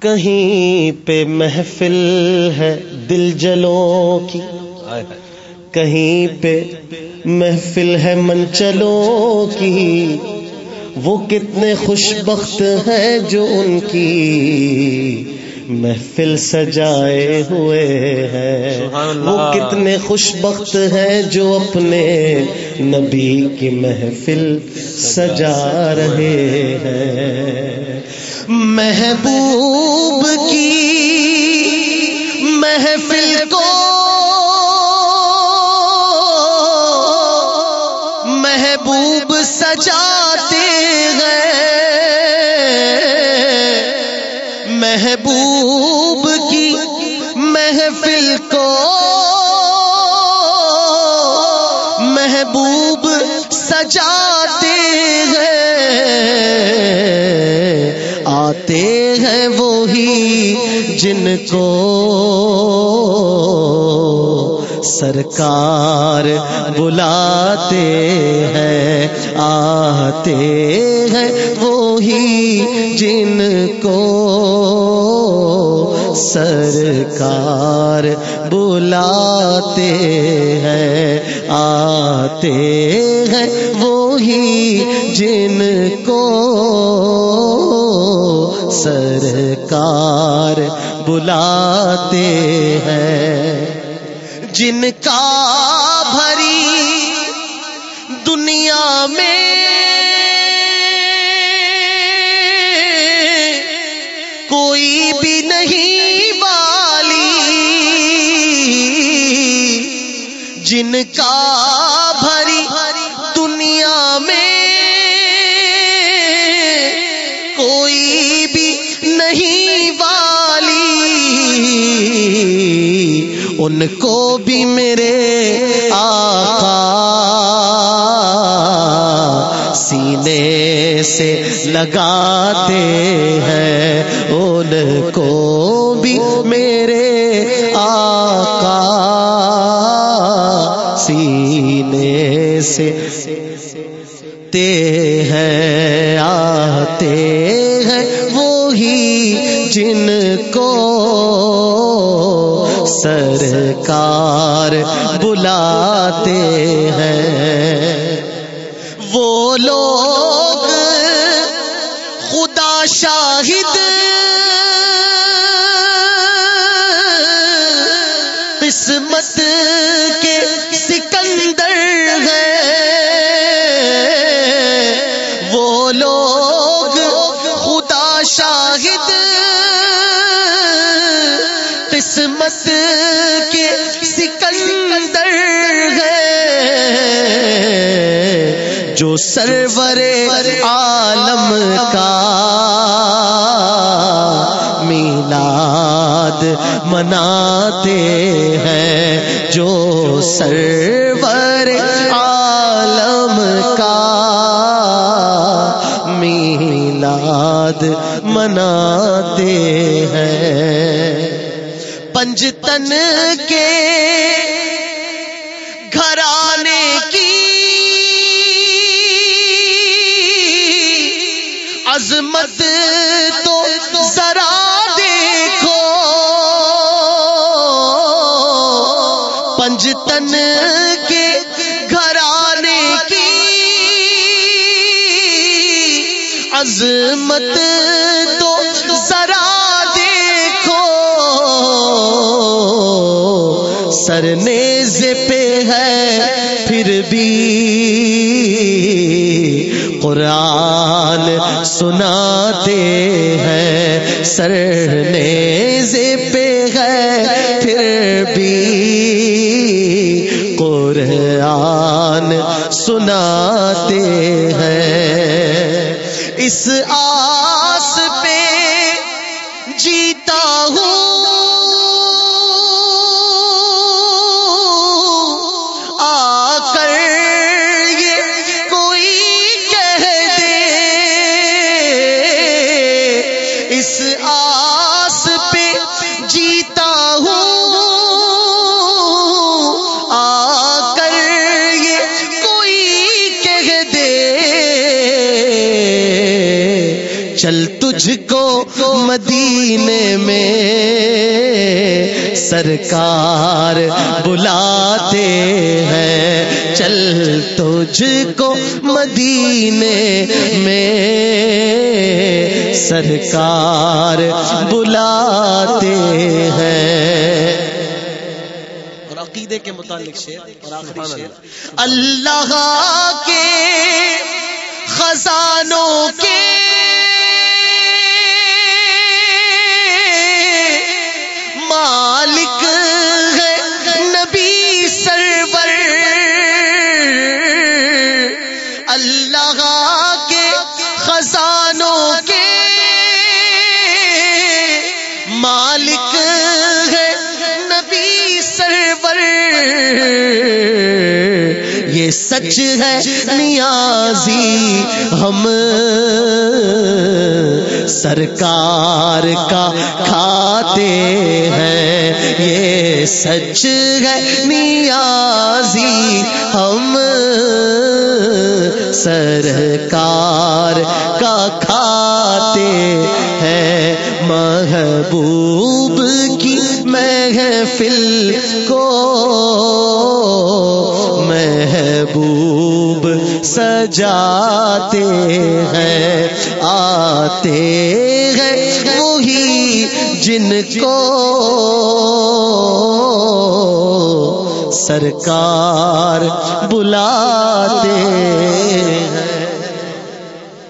کہیں پہ محفل ہے دل جلوں کی۔ کہیں پہ محفل ہے منچلوں کی۔ وہ کتنے خوش بخت ہیں جو ان کی محفل سجائے ہوئے ہیں۔ وہ کتنے خوش بخت ہیں جو اپنے نبی کی محفل سجا رہے ہیں۔ محبوب کی محفل کو محبوب سجاتے ہیں محبوب کی محفل کو محبوب سجاتے ہیں آتے ہیں وہی جن کو سرکار بلاتے ہیں، آتے ہیں وہی جن کو سرکار بلاتے ہیں، آتے ہیں وہی جن کو سرکار بلاتے ہیں۔ جن کا بھری دنیا میں کوئی بھی نہیں والی جن کا ان کو بھی میرے آقا سینے سے لگاتے ہیں ان کو بھی کو سرکار بلاتے ہیں۔ وہ لوگ خدا شاہد قسمت کے سکندر ہیں۔ وہ لوگ قسمت کے سکندر ہیں جو سرور عالم کا میلاد مناتے ہیں، جو سرور عالم کا میلاد مناتے ہیں۔ پنجتن کے گھرانے کی عظمت تو ذرا دیکھو۔ پنجتن کے گھرانے کی عظمت سرنیز پہ ہے، پھر بھی قرآن سناتے ہیں۔ سرنیز پہ ہے، پھر بھی قرآن سناتے ہیں۔ اس آس چل تجھ کو مدینے میں سرکار بلاتے ہیں۔ چل تجھ کو مدینے میں سرکار بلاتے ہیں۔ اور عقیدے کے متعلق شعر اور آخری شعر۔ اللہ کے خزانوں کے اللہ کے خزاں یہ سچ ہے نیازی ہم سرکار کا کھاتے ہیں یہ سچ ہے نیازی ہم سرکار کا کھاتے ہیں محبوب کی محفل کو محبوب سجاتے ہیں آتے ہیں وہی جن کو سرکار بلاتے ہیں۔